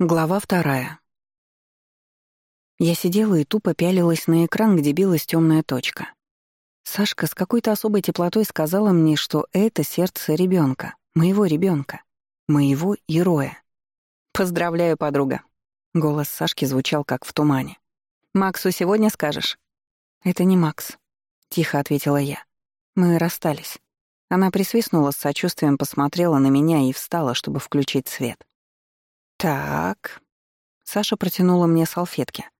Глава вторая. Я сидела и тупо пялилась на экран, где билась темная точка. Сашка с какой-то особой теплотой сказала мне, что это сердце ребенка, моего ребенка, моего героя. «Поздравляю, подруга!» Голос Сашки звучал как в тумане. «Максу сегодня скажешь?» «Это не Макс», — тихо ответила я. «Мы расстались». Она присвистнула с сочувствием, посмотрела на меня и встала, чтобы включить свет. «Так...» Саша протянула мне салфетки.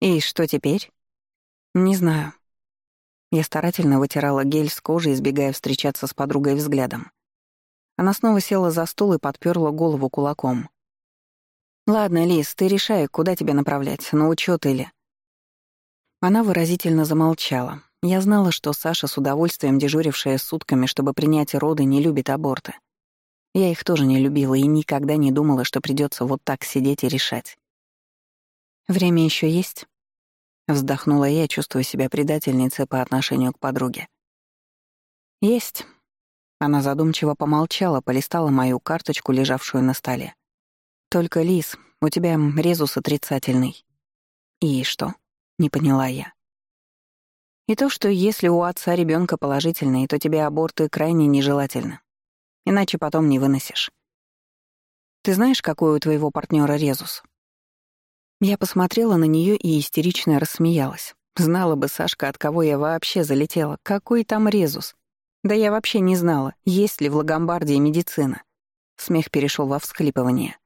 «И что теперь?» «Не знаю». Я старательно вытирала гель с кожи, избегая встречаться с подругой взглядом. Она снова села за стул и подперла голову кулаком. «Ладно, Лиз, ты решай, куда тебя направлять, на учет или...» Она выразительно замолчала. Я знала, что Саша, с удовольствием дежурившая сутками, чтобы принять роды, не любит аборты. Я их тоже не любила и никогда не думала, что придется вот так сидеть и решать. «Время еще есть?» Вздохнула я, чувствуя себя предательницей по отношению к подруге. «Есть». Она задумчиво помолчала, полистала мою карточку, лежавшую на столе. «Только, Лис, у тебя резус отрицательный». «И что?» — не поняла я. «И то, что если у отца ребенка положительный, то тебе аборты крайне нежелательно. Иначе потом не выносишь. Ты знаешь, какой у твоего партнера резус? Я посмотрела на нее и истерично рассмеялась. Знала бы Сашка, от кого я вообще залетела. Какой там резус? Да я вообще не знала, есть ли в Лагомбардии медицина. Смех перешел во всхлипывание.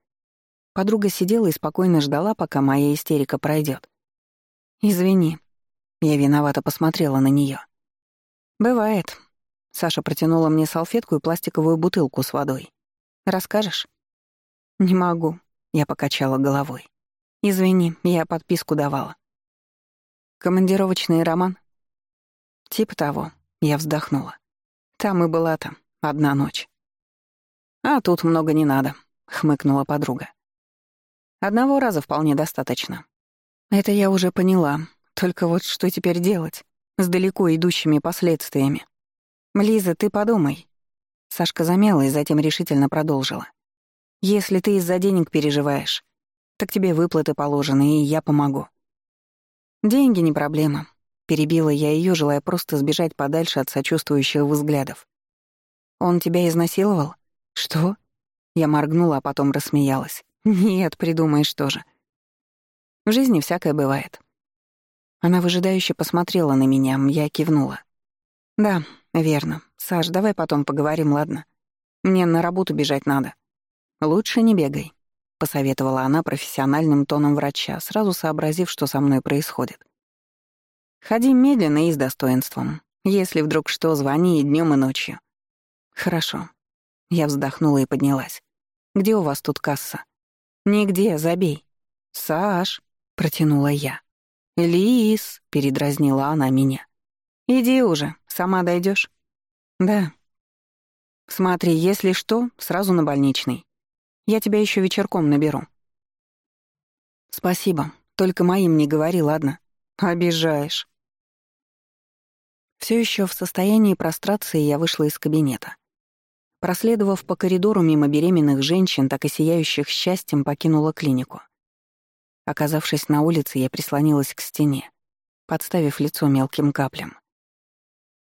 Подруга сидела и спокойно ждала, пока моя истерика пройдет. «Извини». Я виновато посмотрела на нее. «Бывает. Саша протянула мне салфетку и пластиковую бутылку с водой. «Расскажешь?» «Не могу», — я покачала головой. «Извини, я подписку давала». «Командировочный роман?» «Типа того», — я вздохнула. «Там и была там, одна ночь». «А тут много не надо», — хмыкнула подруга. «Одного раза вполне достаточно». «Это я уже поняла. Только вот что теперь делать? С далеко идущими последствиями?» «Лиза, ты подумай». Сашка замяла и затем решительно продолжила. «Если ты из-за денег переживаешь, так тебе выплаты положены, и я помогу». «Деньги не проблема», — перебила я ее, желая просто сбежать подальше от сочувствующих взглядов. «Он тебя изнасиловал?» «Что?» Я моргнула, а потом рассмеялась. «Нет, придумаешь тоже». В жизни всякое бывает. Она выжидающе посмотрела на меня, я кивнула. «Да, верно. Саш, давай потом поговорим, ладно? Мне на работу бежать надо». «Лучше не бегай», — посоветовала она профессиональным тоном врача, сразу сообразив, что со мной происходит. «Ходи медленно и с достоинством. Если вдруг что, звони и днем, и ночью». «Хорошо». Я вздохнула и поднялась. «Где у вас тут касса?» «Нигде, забей». «Саш», — протянула я. «Лис», — передразнила она меня. «Иди уже, сама дойдешь. «Да». «Смотри, если что, сразу на больничный. Я тебя еще вечерком наберу». «Спасибо. Только моим не говори, ладно? Обижаешь». Все еще в состоянии прострации я вышла из кабинета. Проследовав по коридору мимо беременных женщин, так и сияющих счастьем, покинула клинику. Оказавшись на улице, я прислонилась к стене, подставив лицо мелким каплям.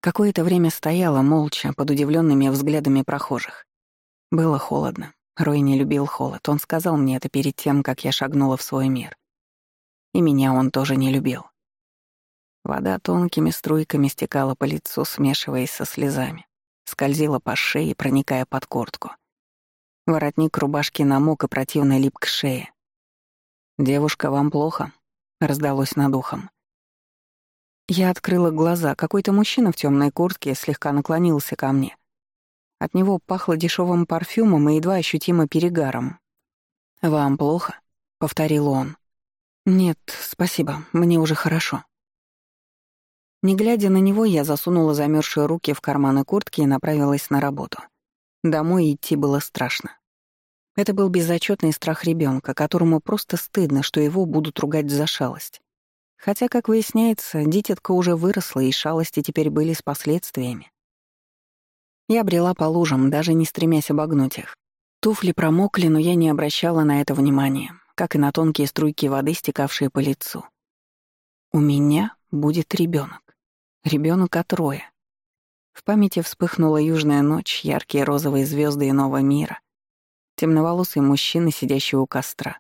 Какое-то время стояла молча под удивленными взглядами прохожих. Было холодно. Рой не любил холод. Он сказал мне это перед тем, как я шагнула в свой мир. И меня он тоже не любил. Вода тонкими струйками стекала по лицу, смешиваясь со слезами. Скользила по шее, проникая под куртку. Воротник рубашки намок и противно лип к шее. «Девушка, вам плохо?» — раздалось над ухом. Я открыла глаза. Какой-то мужчина в темной куртке слегка наклонился ко мне. От него пахло дешевым парфюмом и едва ощутимо перегаром. «Вам плохо?» — повторил он. «Нет, спасибо, мне уже хорошо». Не глядя на него, я засунула замерзшие руки в карманы куртки и направилась на работу. Домой идти было страшно. Это был безотчетный страх ребенка, которому просто стыдно, что его будут ругать за шалость. Хотя, как выясняется, дитятка уже выросла, и шалости теперь были с последствиями. Я брела по лужам, даже не стремясь обогнуть их. Туфли промокли, но я не обращала на это внимания, как и на тонкие струйки воды, стекавшие по лицу. У меня будет ребенок, ребенок от Роя. В памяти вспыхнула южная ночь, яркие розовые звезды иного мира, темноволосый мужчина, сидящий у костра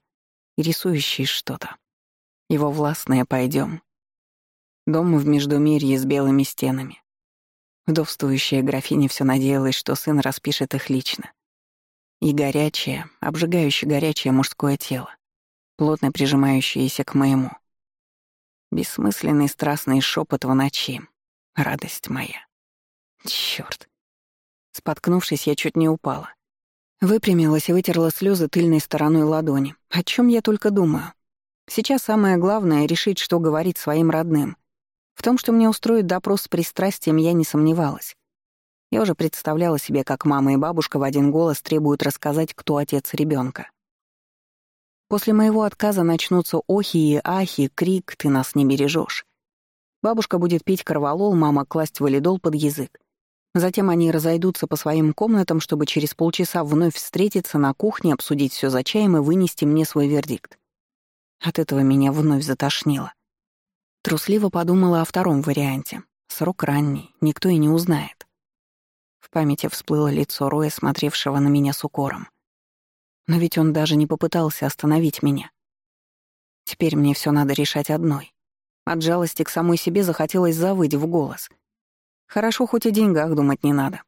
рисующий что-то. Его властное пойдем. Дом в Междумирье с белыми стенами. Вдовствующая графиня все надеялась, что сын распишет их лично. И горячее, обжигающе горячее мужское тело, плотно прижимающееся к моему. Бессмысленный страстный шепот в ночи. Радость моя. Чёрт. Споткнувшись, я чуть не упала. Выпрямилась и вытерла слезы тыльной стороной ладони. О чем я только думаю. Сейчас самое главное — решить, что говорить своим родным. В том, что мне устроит допрос с пристрастием, я не сомневалась. Я уже представляла себе, как мама и бабушка в один голос требуют рассказать, кто отец ребенка. После моего отказа начнутся охи и ахи, крик «ты нас не бережешь». Бабушка будет пить корвалол, мама класть валидол под язык. Затем они разойдутся по своим комнатам, чтобы через полчаса вновь встретиться на кухне, обсудить все за чаем и вынести мне свой вердикт. От этого меня вновь затошнило. Трусливо подумала о втором варианте. Срок ранний, никто и не узнает. В памяти всплыло лицо Роя, смотревшего на меня с укором. Но ведь он даже не попытался остановить меня. Теперь мне все надо решать одной. От жалости к самой себе захотелось завыть в голос. Хорошо, хоть о деньгах думать не надо.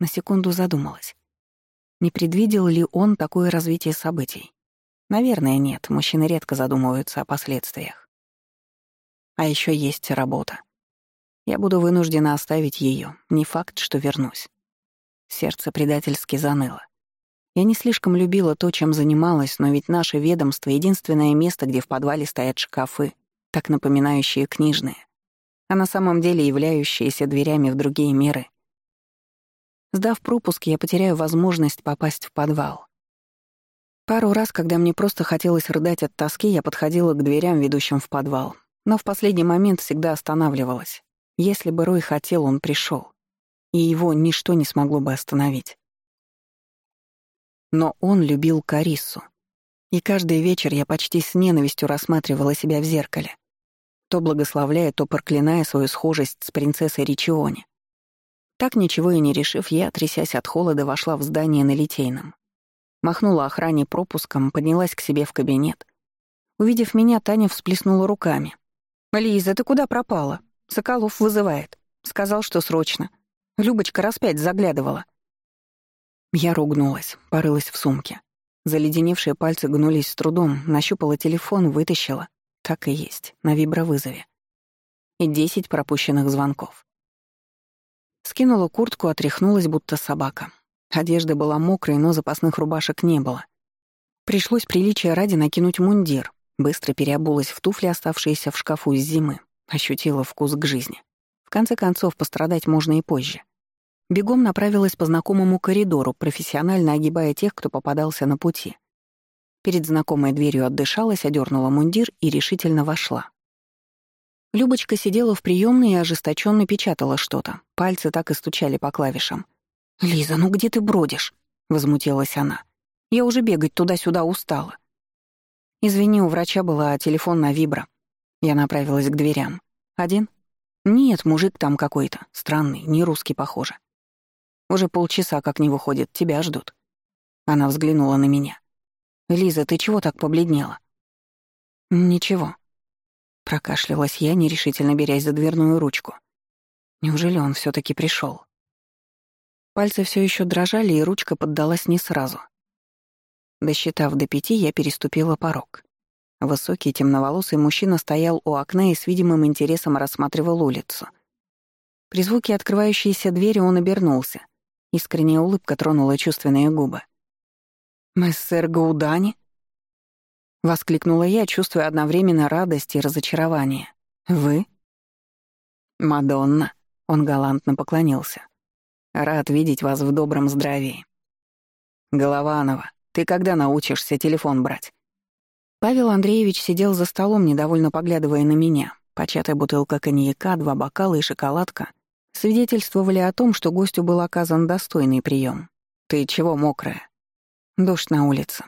На секунду задумалась. Не предвидел ли он такое развитие событий? Наверное, нет, мужчины редко задумываются о последствиях. А еще есть работа. Я буду вынуждена оставить ее. Не факт, что вернусь. Сердце предательски заныло. Я не слишком любила то, чем занималась, но ведь наше ведомство — единственное место, где в подвале стоят шкафы, так напоминающие книжные, а на самом деле являющиеся дверями в другие миры. Сдав пропуск, я потеряю возможность попасть в подвал. Пару раз, когда мне просто хотелось рыдать от тоски, я подходила к дверям, ведущим в подвал, но в последний момент всегда останавливалась. Если бы Рой хотел, он пришел, и его ничто не смогло бы остановить. Но он любил Кариссу. И каждый вечер я почти с ненавистью рассматривала себя в зеркале, то благословляя, то проклиная свою схожесть с принцессой Ричиони. Так ничего и не решив, я, трясясь от холода, вошла в здание на Литейном. Махнула охране пропуском, поднялась к себе в кабинет. Увидев меня, Таня всплеснула руками. «Лиза, ты куда пропала? Соколов вызывает. Сказал, что срочно. Любочка раз пять заглядывала». Я ругнулась, порылась в сумке. Заледеневшие пальцы гнулись с трудом, нащупала телефон, вытащила. Так и есть, на вибровызове. И десять пропущенных звонков. Скинула куртку, отряхнулась, будто собака. Одежда была мокрой, но запасных рубашек не было. Пришлось приличия ради накинуть мундир, Быстро переобулась в туфли, оставшиеся в шкафу с зимы. Ощутила вкус к жизни. В конце концов, пострадать можно и позже. Бегом направилась по знакомому коридору, профессионально огибая тех, кто попадался на пути. Перед знакомой дверью отдышалась, одернула мундир и решительно вошла. Любочка сидела в приемной и ожесточенно печатала что-то. Пальцы так и стучали по клавишам. «Лиза, ну где ты бродишь?» — возмутилась она. «Я уже бегать туда-сюда устала. «Извини, у врача была телефон на вибро». Я направилась к дверям. «Один?» «Нет, мужик там какой-то. Странный, не русский, похоже. Уже полчаса как не выходит, тебя ждут». Она взглянула на меня. «Лиза, ты чего так побледнела?» «Ничего». Прокашлялась я, нерешительно берясь за дверную ручку. Неужели он все таки пришел? Пальцы все еще дрожали, и ручка поддалась не сразу. Досчитав до пяти, я переступила порог. Высокий темноволосый мужчина стоял у окна и с видимым интересом рассматривал улицу. При звуке открывающейся двери он обернулся. Искренняя улыбка тронула чувственные губы. «Мессер Гаудани?» — воскликнула я, чувствуя одновременно радость и разочарование. «Вы?» «Мадонна», — он галантно поклонился. «Рад видеть вас в добром здравии». «Голованова», ты когда научишься телефон брать?» Павел Андреевич сидел за столом, недовольно поглядывая на меня. Початая бутылка коньяка, два бокала и шоколадка свидетельствовали о том, что гостю был оказан достойный прием. «Ты чего мокрая?» Дождь на улице.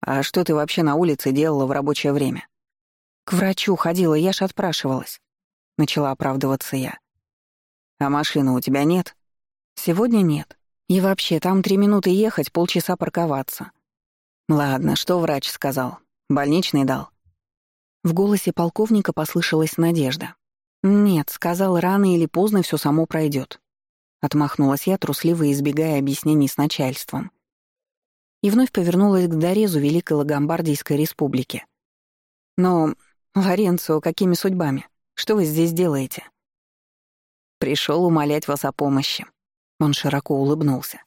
А что ты вообще на улице делала в рабочее время? К врачу ходила, я ж отпрашивалась. Начала оправдываться я. А машины у тебя нет? Сегодня нет. И вообще, там три минуты ехать, полчаса парковаться. Ладно, что врач сказал? Больничный дал? В голосе полковника послышалась надежда. «Нет, сказал, рано или поздно все само пройдет. Отмахнулась я, трусливо избегая объяснений с начальством. И вновь повернулась к Дорезу Великой Лагомбардийской Республики. «Но, Лоренцо, какими судьбами? Что вы здесь делаете?» Пришел умолять вас о помощи». Он широко улыбнулся.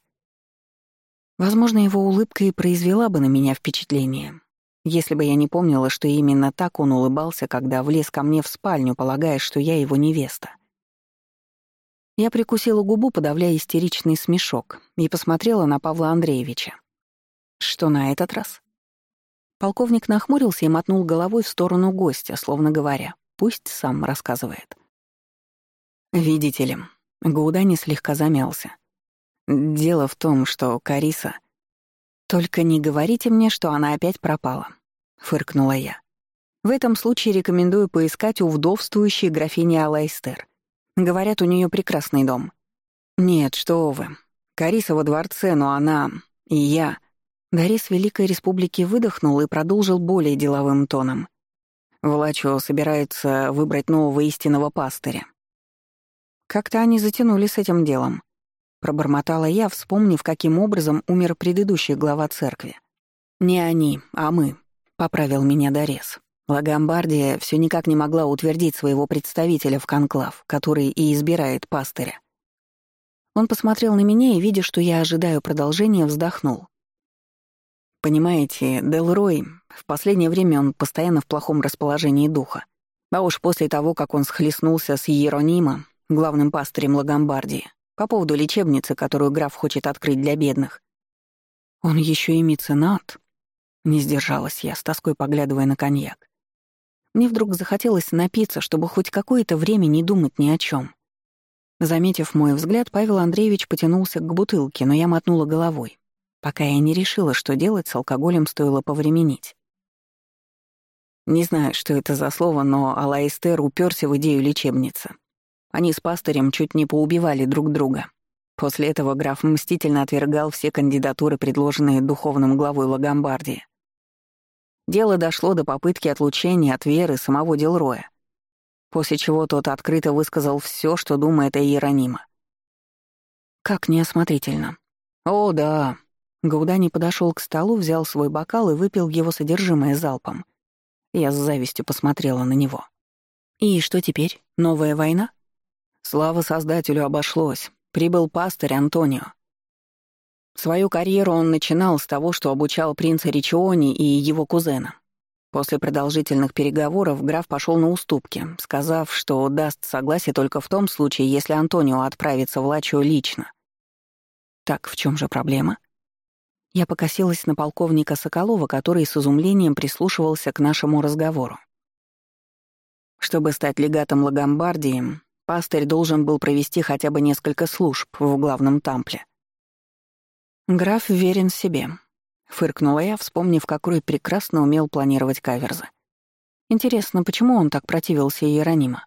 Возможно, его улыбка и произвела бы на меня впечатление, если бы я не помнила, что именно так он улыбался, когда влез ко мне в спальню, полагая, что я его невеста. Я прикусила губу, подавляя истеричный смешок, и посмотрела на Павла Андреевича. Что на этот раз? Полковник нахмурился и мотнул головой в сторону гостя, словно говоря, пусть сам рассказывает. Видите ли, Гаудани слегка замялся. Дело в том, что Кариса... «Только не говорите мне, что она опять пропала», — фыркнула я. «В этом случае рекомендую поискать у вдовствующей графини Алайстер. Говорят, у нее прекрасный дом». «Нет, что вы. Кариса во дворце, но она... и я...» Дарис Великой Республики выдохнул и продолжил более деловым тоном. Влачо собирается выбрать нового истинного пастыря. Как-то они затянули с этим делом. Пробормотала я, вспомнив, каким образом умер предыдущий глава церкви. «Не они, а мы», — поправил меня Дорес. Лагомбардия все никак не могла утвердить своего представителя в конклав, который и избирает пастыря. Он посмотрел на меня и, видя, что я ожидаю продолжения, вздохнул. «Понимаете, Делрой, в последнее время он постоянно в плохом расположении духа. А уж после того, как он схлестнулся с Иеронимом, главным пастырем Лагомбардии, по поводу лечебницы, которую граф хочет открыть для бедных. Он еще и меценат. Не сдержалась я, с тоской поглядывая на коньяк. Мне вдруг захотелось напиться, чтобы хоть какое-то время не думать ни о чем. Заметив мой взгляд, Павел Андреевич потянулся к бутылке, но я мотнула головой, пока я не решила, что делать с алкоголем стоило повременить. Не знаю, что это за слово, но Алаэстер уперся в идею лечебницы. Они с пастырем чуть не поубивали друг друга. После этого граф мстительно отвергал все кандидатуры, предложенные духовным главой Лагомбардии. Дело дошло до попытки отлучения от веры самого Делроя, после чего тот открыто высказал все, что думает о Иеронима. Как неосмотрительно. О, да. Гаудани подошел к столу, взял свой бокал и выпил его содержимое залпом. Я с завистью посмотрела на него. И что теперь? Новая война? Слава Создателю обошлось. Прибыл пастырь Антонио. Свою карьеру он начинал с того, что обучал принца Ричиони и его кузена. После продолжительных переговоров граф пошел на уступки, сказав, что даст согласие только в том случае, если Антонио отправится в Лачо лично. Так в чем же проблема? Я покосилась на полковника Соколова, который с изумлением прислушивался к нашему разговору. Чтобы стать легатом Лагомбардии, Пастырь должен был провести хотя бы несколько служб в главном тампле. «Граф верен себе», — фыркнула я, вспомнив, какой прекрасно умел планировать каверзы. «Интересно, почему он так противился Иеронима?»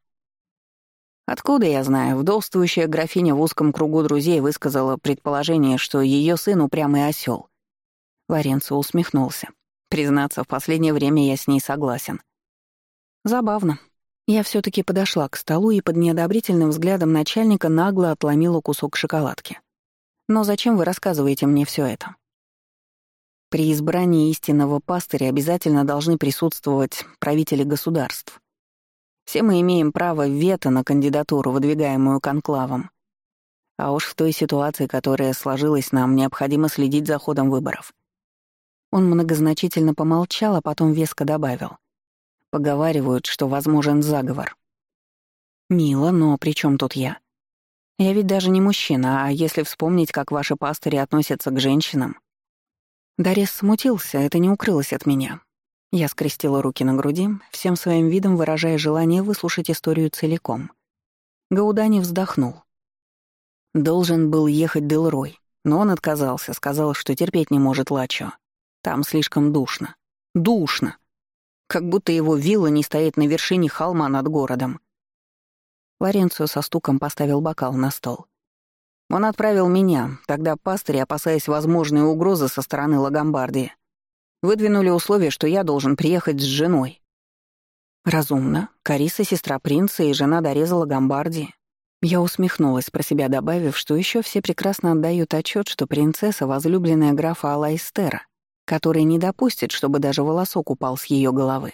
Откуда я знаю, вдовствующая графиня в узком кругу друзей высказала предположение, что ее сын упрямый осел. Лоренцо усмехнулся. Признаться, в последнее время я с ней согласен. Забавно. Я все таки подошла к столу и под неодобрительным взглядом начальника нагло отломила кусок шоколадки. «Но зачем вы рассказываете мне все это?» При избрании истинного пастыря обязательно должны присутствовать правители государств. Все мы имеем право вето на кандидатуру, выдвигаемую конклавом. А уж в той ситуации, которая сложилась, нам необходимо следить за ходом выборов. Он многозначительно помолчал, а потом веско добавил. Поговаривают, что возможен заговор. Мило, но при чем тут я? Я ведь даже не мужчина, а если вспомнить, как ваши пастыри относятся к женщинам... Дарес смутился, это не укрылось от меня. Я скрестила руки на груди, всем своим видом выражая желание выслушать историю целиком. Гаудани вздохнул. Должен был ехать Делрой, Но он отказался, сказал, что терпеть не может Лачо. Там слишком душно. Душно! Как будто его вилла не стоит на вершине холма над городом. Лоренцо со стуком поставил бокал на стол. Он отправил меня, тогда пастыри, опасаясь возможной угрозы со стороны Лагомбардии, выдвинули условие, что я должен приехать с женой. Разумно. Кариса — сестра принца и жена Дореза Лагомбардии. Я усмехнулась про себя, добавив, что еще все прекрасно отдают отчет, что принцесса — возлюбленная графа Алайстера, который не допустит, чтобы даже волосок упал с ее головы.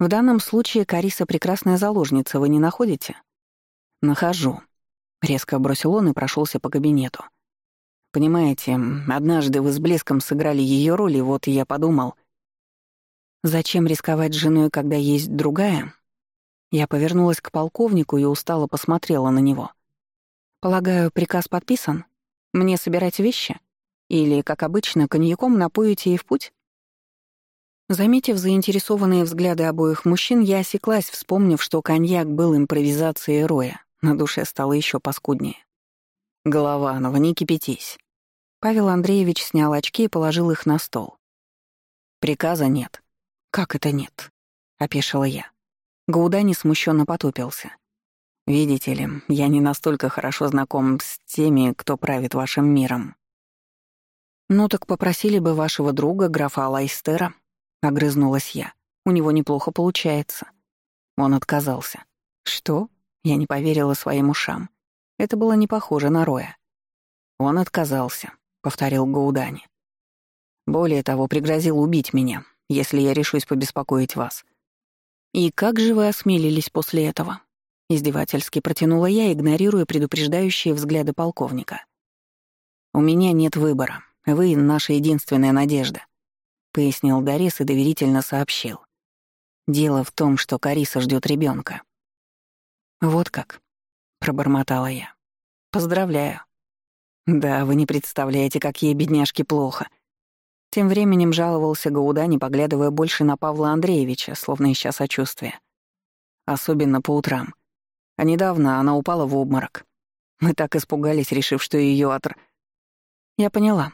В данном случае Кариса — прекрасная заложница, вы не находите? Нахожу. Резко бросил он и прошелся по кабинету. Понимаете, однажды вы с блеском сыграли ее роль, и вот я подумал, зачем рисковать с женой, когда есть другая? Я повернулась к полковнику и устало посмотрела на него. «Полагаю, приказ подписан? Мне собирать вещи? Или, как обычно, коньяком напоите и в путь?» Заметив заинтересованные взгляды обоих мужчин, я осеклась, вспомнив, что коньяк был импровизацией Роя. На душе стало еще паскуднее. «Голованова, не кипятись». Павел Андреевич снял очки и положил их на стол. «Приказа нет». «Как это нет?» — опешила я. Гаудани смущенно потупился. «Видите ли, я не настолько хорошо знаком с теми, кто правит вашим миром». «Ну так попросили бы вашего друга, графа Алайстера», — огрызнулась я. «У него неплохо получается». Он отказался. «Что?» Я не поверила своим ушам. Это было не похоже на Роя. «Он отказался», — повторил Гаудани. «Более того, пригрозил убить меня, если я решусь побеспокоить вас. «И как же вы осмелились после этого?» Издевательски протянула я, игнорируя предупреждающие взгляды полковника. «У меня нет выбора. Вы — наша единственная надежда», — пояснил Дарис и доверительно сообщил. «Дело в том, что Кариса ждет ребенка. «Вот как», — пробормотала я. «Поздравляю». «Да, вы не представляете, как ей, бедняжке, плохо», тем временем жаловался Гаудани, поглядывая больше на Павла Андреевича, словно ища сочувствия. Особенно по утрам. А недавно она упала в обморок. Мы так испугались, решив, что ее отр... Я поняла.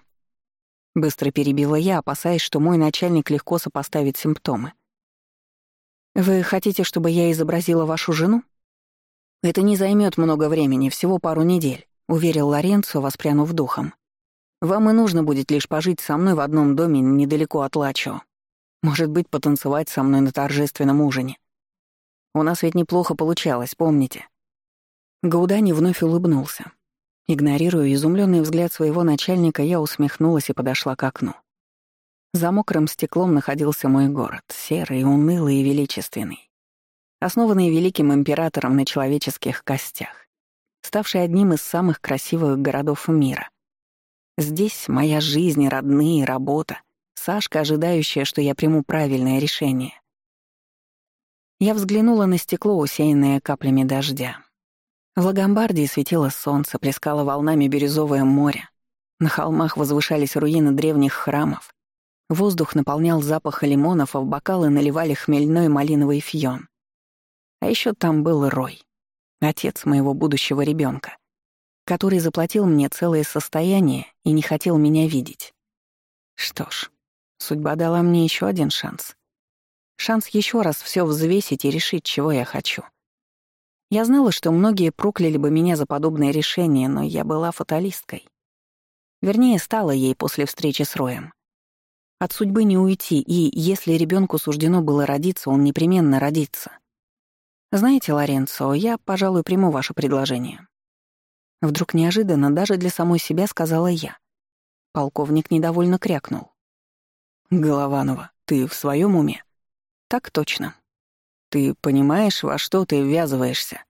Быстро перебила я, опасаясь, что мой начальник легко сопоставит симптомы. «Вы хотите, чтобы я изобразила вашу жену?» «Это не займет много времени, всего пару недель», — уверил Лоренцо, воспрянув духом. Вам и нужно будет лишь пожить со мной в одном доме недалеко от Лачо. Может быть, потанцевать со мной на торжественном ужине. У нас ведь неплохо получалось, помните?» Гаудани вновь улыбнулся. Игнорируя изумленный взгляд своего начальника, я усмехнулась и подошла к окну. За мокрым стеклом находился мой город, серый, унылый и величественный, основанный великим императором на человеческих костях, ставший одним из самых красивых городов мира. Здесь моя жизнь, родные, работа. Сашка, ожидающая, что я приму правильное решение. Я взглянула на стекло, усеянное каплями дождя. В Лагомбардии светило солнце, плескало волнами бирюзовое море. На холмах возвышались руины древних храмов. Воздух наполнял запах лимонов, а в бокалы наливали хмельной малиновый фьон. А еще там был Рой, отец моего будущего ребенка который заплатил мне целое состояние и не хотел меня видеть. Что ж, судьба дала мне еще один шанс. Шанс еще раз все взвесить и решить, чего я хочу. Я знала, что многие прокляли бы меня за подобное решение, но я была фаталисткой. Вернее, стала ей после встречи с Роем. От судьбы не уйти, и если ребенку суждено было родиться, он непременно родится. Знаете, Лоренцо, я, пожалуй, приму ваше предложение. Вдруг неожиданно даже для самой себя сказала я. Полковник недовольно крякнул. «Голованова, ты в своем уме?» «Так точно. Ты понимаешь, во что ты ввязываешься?»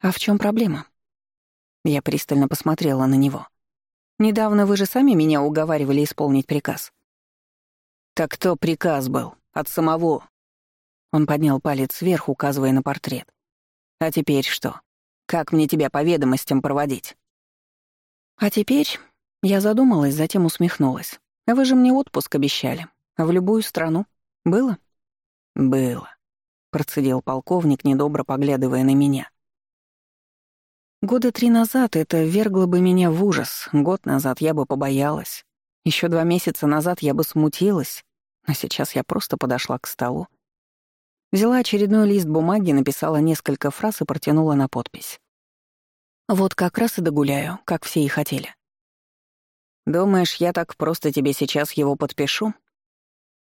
«А в чем проблема?» Я пристально посмотрела на него. «Недавно вы же сами меня уговаривали исполнить приказ». «Так кто приказ был? От самого?» Он поднял палец вверх, указывая на портрет. «А теперь что? Как мне тебя по ведомостям проводить?» «А теперь...» Я задумалась, затем усмехнулась. «Вы же мне отпуск обещали. В любую страну. Было?» «Было», — процедил полковник, недобро поглядывая на меня. Года три назад это ввергло бы меня в ужас, год назад я бы побоялась. Еще два месяца назад я бы смутилась, но сейчас я просто подошла к столу. Взяла очередной лист бумаги, написала несколько фраз и протянула на подпись. Вот как раз и догуляю, как все и хотели. «Думаешь, я так просто тебе сейчас его подпишу?»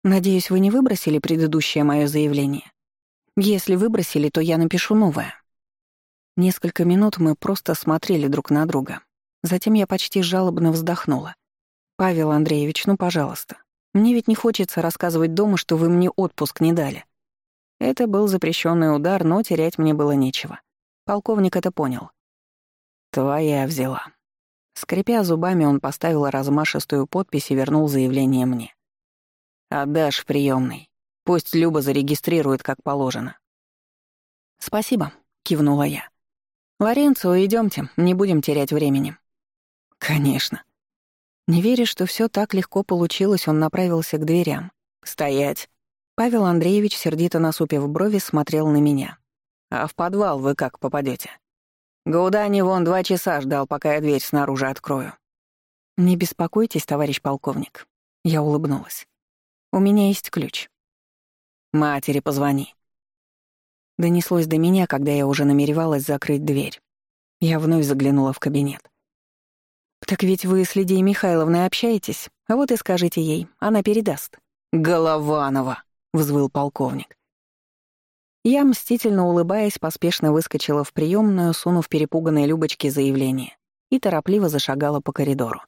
«Надеюсь, вы не выбросили предыдущее мое заявление? Если выбросили, то я напишу новое». Несколько минут мы просто смотрели друг на друга. Затем я почти жалобно вздохнула. «Павел Андреевич, ну, пожалуйста. Мне ведь не хочется рассказывать дома, что вы мне отпуск не дали». Это был запрещенный удар, но терять мне было нечего. Полковник это понял. «Твоя взяла». Скрипя зубами, он поставил размашистую подпись и вернул заявление мне. «Отдашь в приемный. Пусть Люба зарегистрирует, как положено». «Спасибо», — кивнула я. «Лоренцо, идемте, не будем терять времени». «Конечно». Не веря, что все так легко получилось, он направился к дверям. «Стоять!» Павел Андреевич, сердито насупив брови, смотрел на меня. «А в подвал вы как попадете? Гаудани вон два часа ждал, пока я дверь снаружи открою». «Не беспокойтесь, товарищ полковник». Я улыбнулась. «У меня есть ключ». «Матери позвони», Донеслось до меня, когда я уже намеревалась закрыть дверь. Я вновь заглянула в кабинет. «Так ведь вы с Лидией Михайловной общаетесь? А вот и скажите ей, она передаст». «Голованова!» — взвыл полковник. Я, мстительно улыбаясь, поспешно выскочила в приемную, сунув перепуганной Любочке заявление, и торопливо зашагала по коридору.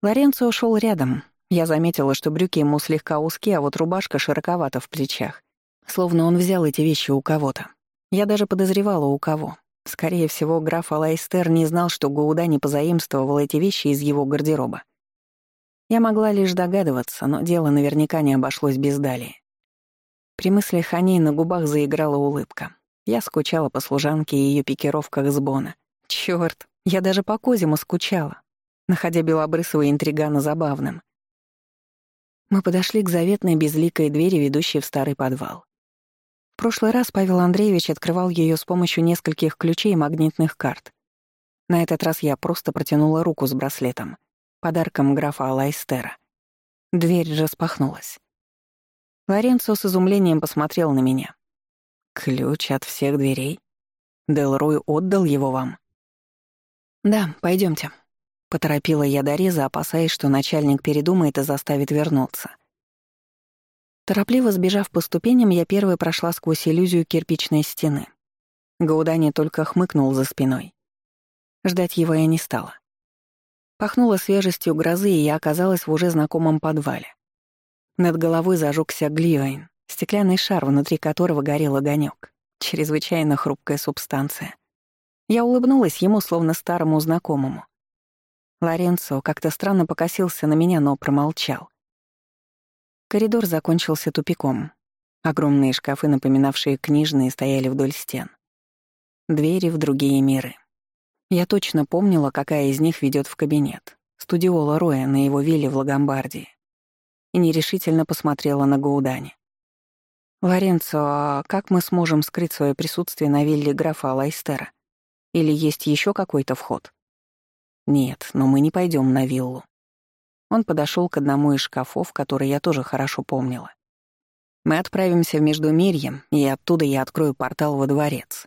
Лоренцо ушел рядом. Я заметила, что брюки ему слегка узкие, а вот рубашка широковата в плечах. Словно он взял эти вещи у кого-то. Я даже подозревала, у кого. Скорее всего, граф Алайстер не знал, что Гоуда не позаимствовал эти вещи из его гардероба. Я могла лишь догадываться, но дело наверняка не обошлось без далее. При мыслях о ней на губах заиграла улыбка. Я скучала по служанке и ее пикировках с Бона. Чёрт, я даже по Козиму скучала, находя белобрысого интригана забавным. Мы подошли к заветной безликой двери, ведущей в старый подвал. В прошлый раз Павел Андреевич открывал ее с помощью нескольких ключей и магнитных карт. На этот раз я просто протянула руку с браслетом, подарком графа Алайстера. Дверь распахнулась. Лоренцо с изумлением посмотрел на меня. «Ключ от всех дверей? Делрой отдал его вам?» «Да, пойдемте, поторопила я Дореза, опасаясь, что начальник передумает и заставит вернуться. Торопливо сбежав по ступеням, я первой прошла сквозь иллюзию кирпичной стены. Гаудани только хмыкнул за спиной. Ждать его я не стала. Пахнуло свежестью грозы, и я оказалась в уже знакомом подвале. Над головой зажегся глиоин, стеклянный шар, внутри которого горел огонек. Чрезвычайно хрупкая субстанция. Я улыбнулась ему, словно старому знакомому. Лоренцо как-то странно покосился на меня, но промолчал. Коридор закончился тупиком. Огромные шкафы, напоминавшие книжные, стояли вдоль стен. Двери в другие миры. Я точно помнила, какая из них ведет в кабинет. Студиола Роя на его вилле в Лагомбардии. И нерешительно посмотрела на Гаудани. «Лоренцо, а как мы сможем скрыть свое присутствие на вилле графа Лайстера? Или есть еще какой-то вход?» «Нет, но мы не пойдем на виллу. Он подошел к одному из шкафов, который я тоже хорошо помнила. Мы отправимся в Междумирье, и оттуда я открою портал во дворец.